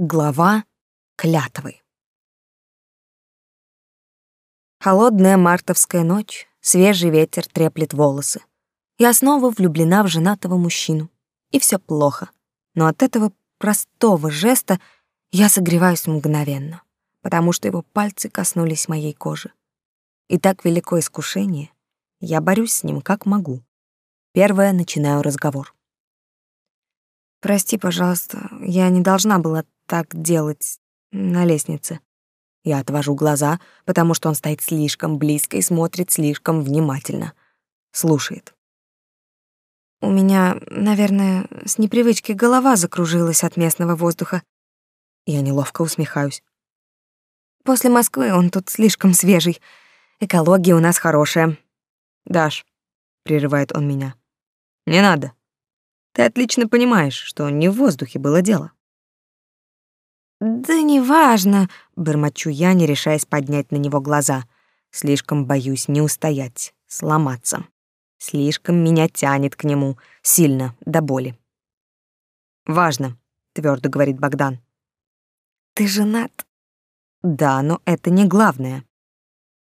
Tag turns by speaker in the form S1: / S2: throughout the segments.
S1: Глава клятвы. Холодная мартовская ночь, свежий ветер треплет волосы. Я снова влюблена в женатого мужчину. И все плохо. Но от этого простого жеста я согреваюсь мгновенно, потому что его пальцы коснулись моей кожи. И так велико искушение, я борюсь с ним как могу. Первое начинаю разговор. Прости, пожалуйста, я не должна была так делать на лестнице. Я отвожу глаза, потому что он стоит слишком близко и смотрит слишком внимательно. Слушает. У меня, наверное, с непривычки голова закружилась от местного воздуха. Я неловко усмехаюсь. После Москвы он тут слишком свежий. Экология у нас хорошая. Даш, прерывает он меня. Не надо. Ты отлично понимаешь, что не в воздухе было дело. «Да неважно», — бормочу я, не решаясь поднять на него глаза. Слишком боюсь не устоять, сломаться. Слишком меня тянет к нему, сильно, до боли. «Важно», — твердо говорит Богдан. «Ты женат?» «Да, но это не главное».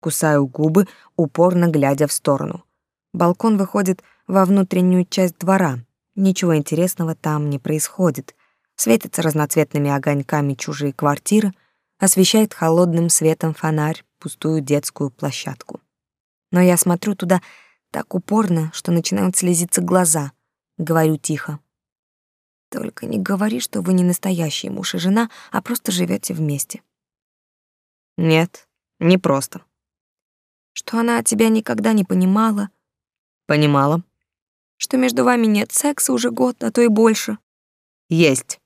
S1: Кусаю губы, упорно глядя в сторону. Балкон выходит во внутреннюю часть двора. Ничего интересного там не происходит — Светятся разноцветными огоньками чужие квартиры, освещает холодным светом фонарь пустую детскую площадку. Но я смотрю туда так упорно, что начинают слезиться глаза. Говорю тихо. Только не говори, что вы не настоящий муж и жена, а просто живете вместе. Нет, не просто. Что она тебя никогда не понимала? Понимала. Что между вами нет секса уже год, а то и больше. Есть.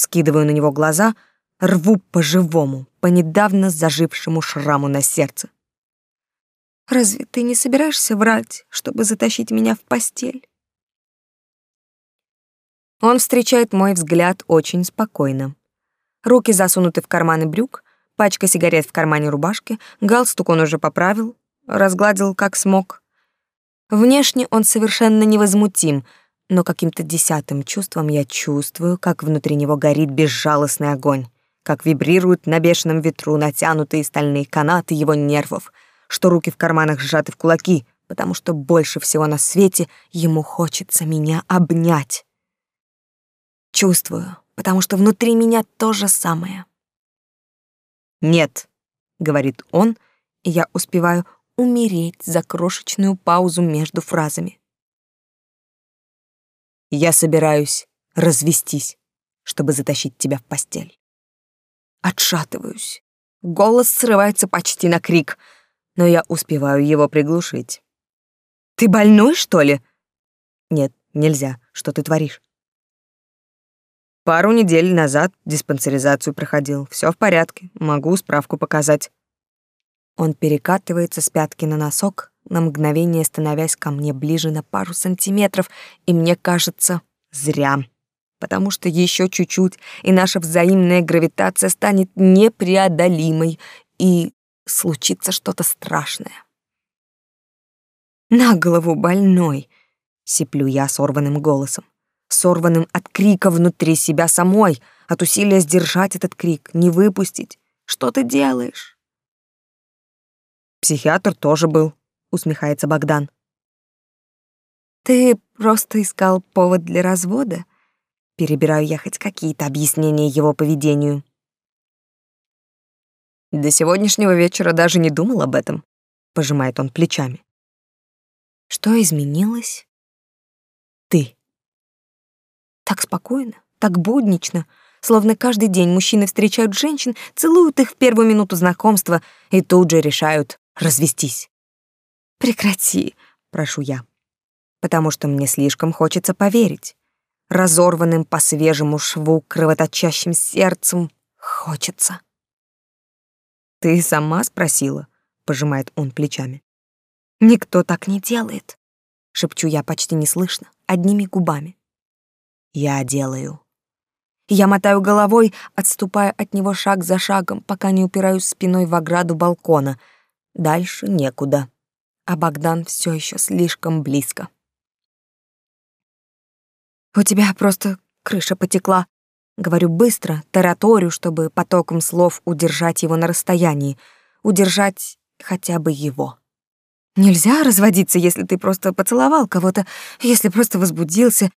S1: Скидываю на него глаза, рву по-живому, по недавно зажившему шраму на сердце. «Разве ты не собираешься врать, чтобы затащить меня в постель?» Он встречает мой взгляд очень спокойно. Руки засунуты в карманы брюк, пачка сигарет в кармане рубашки, галстук он уже поправил, разгладил как смог. Внешне он совершенно невозмутим — но каким-то десятым чувством я чувствую, как внутри него горит безжалостный огонь, как вибрируют на бешеном ветру натянутые стальные канаты его нервов, что руки в карманах сжаты в кулаки, потому что больше всего на свете ему хочется меня обнять. Чувствую, потому что внутри меня то же самое. «Нет», — говорит он, и я успеваю умереть за крошечную паузу между фразами. Я собираюсь развестись, чтобы затащить тебя в постель. Отшатываюсь. Голос срывается почти на крик, но я успеваю его приглушить. Ты больной, что ли? Нет, нельзя. Что ты творишь? Пару недель назад диспансеризацию проходил. Все в порядке. Могу справку показать. Он перекатывается с пятки на носок, на мгновение становясь ко мне ближе на пару сантиметров, и мне кажется, зря. Потому что еще чуть-чуть, и наша взаимная гравитация станет непреодолимой, и случится что-то страшное. «На голову больной!» — сиплю я сорванным голосом, сорванным от крика внутри себя самой, от усилия сдержать этот крик, не выпустить. «Что ты делаешь?» Психиатр тоже был, усмехается Богдан. Ты просто искал повод для развода? Перебираю я хоть какие-то объяснения его поведению. До сегодняшнего вечера даже не думал об этом, пожимает он плечами. Что изменилось? Ты. Так спокойно, так буднично, словно каждый день мужчины встречают женщин, целуют их в первую минуту знакомства и тут же решают развестись. Прекрати, прошу я, потому что мне слишком хочется поверить. Разорванным по свежему шву кровоточащим сердцем хочется. Ты сама спросила, пожимает он плечами. Никто так не делает, шепчу я почти неслышно, одними губами. Я делаю. Я мотаю головой, отступая от него шаг за шагом, пока не упираюсь спиной в ограду балкона. Дальше некуда а Богдан все еще слишком близко. «У тебя просто крыша потекла», — Говорю быстро, тараторю, чтобы потоком слов удержать его на расстоянии, удержать хотя бы его. Нельзя разводиться, если ты просто поцеловал кого-то, если просто возбудился.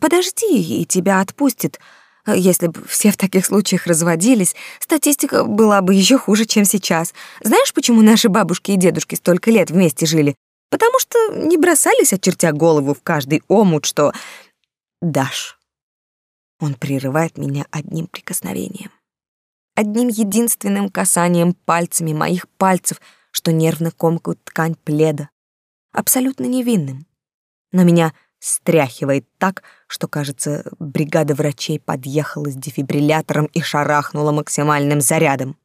S1: Подожди, и тебя отпустит. Если бы все в таких случаях разводились, статистика была бы еще хуже, чем сейчас. Знаешь, почему наши бабушки и дедушки столько лет вместе жили? Потому что не бросались, очертя голову в каждый омут, что... Даш. Он прерывает меня одним прикосновением. Одним единственным касанием пальцами моих пальцев, что нервно комкают ткань пледа. Абсолютно невинным. Но меня стряхивает так, что, кажется, бригада врачей подъехала с дефибриллятором и шарахнула максимальным зарядом.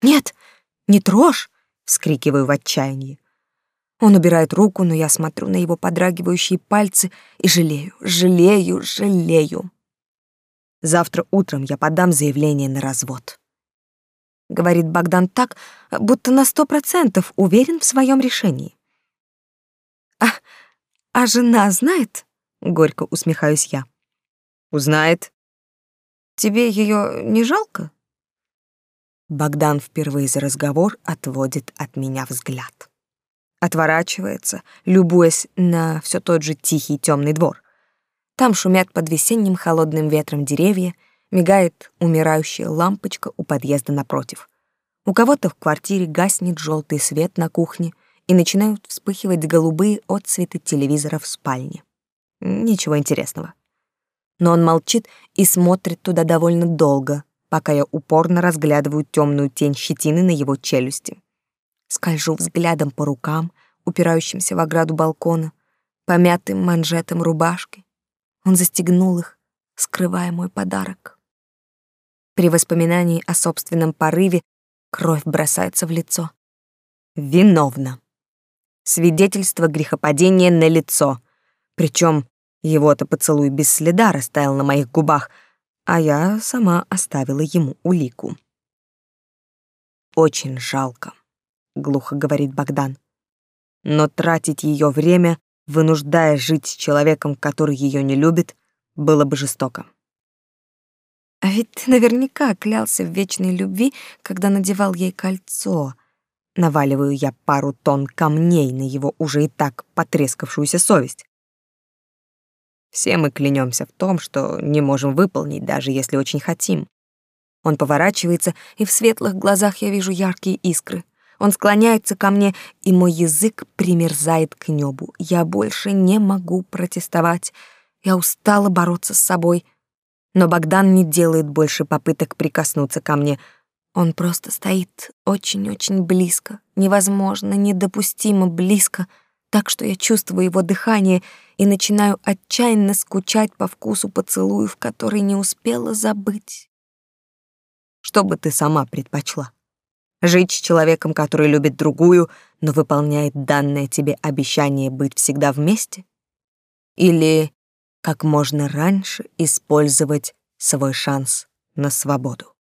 S1: «Нет, не трожь!» — вскрикиваю в отчаянии. Он убирает руку, но я смотрю на его подрагивающие пальцы и жалею, жалею, жалею. Завтра утром я подам заявление на развод. Говорит Богдан так, будто на сто процентов уверен в своем решении. А жена знает? Горько усмехаюсь я. Узнает. Тебе ее не жалко? Богдан впервые за разговор отводит от меня взгляд. Отворачивается, любуясь на все тот же тихий темный двор. Там шумят под весенним холодным ветром деревья, мигает умирающая лампочка у подъезда напротив. У кого-то в квартире гаснет желтый свет на кухне, и начинают вспыхивать голубые отцветы телевизора в спальне. Ничего интересного. Но он молчит и смотрит туда довольно долго, пока я упорно разглядываю темную тень щетины на его челюсти. Скольжу взглядом по рукам, упирающимся в ограду балкона, по мятым манжетам рубашки. Он застегнул их, скрывая мой подарок. При воспоминании о собственном порыве кровь бросается в лицо. Виновна. Свидетельство грехопадения на лицо. Причем его-то поцелуй без следа растаял на моих губах, а я сама оставила ему улику. «Очень жалко», — глухо говорит Богдан. «Но тратить ее время, вынуждая жить с человеком, который ее не любит, было бы жестоко». А ведь ты наверняка клялся в вечной любви, когда надевал ей кольцо, Наваливаю я пару тонн камней на его уже и так потрескавшуюся совесть. Все мы клянемся в том, что не можем выполнить, даже если очень хотим. Он поворачивается, и в светлых глазах я вижу яркие искры. Он склоняется ко мне, и мой язык примерзает к небу. Я больше не могу протестовать. Я устала бороться с собой. Но Богдан не делает больше попыток прикоснуться ко мне — он просто стоит очень-очень близко, невозможно, недопустимо близко, так что я чувствую его дыхание и начинаю отчаянно скучать по вкусу поцелуев, который не успела забыть. Что бы ты сама предпочла? Жить с человеком, который любит другую, но выполняет данное тебе обещание быть всегда вместе? Или как можно раньше использовать свой шанс на свободу?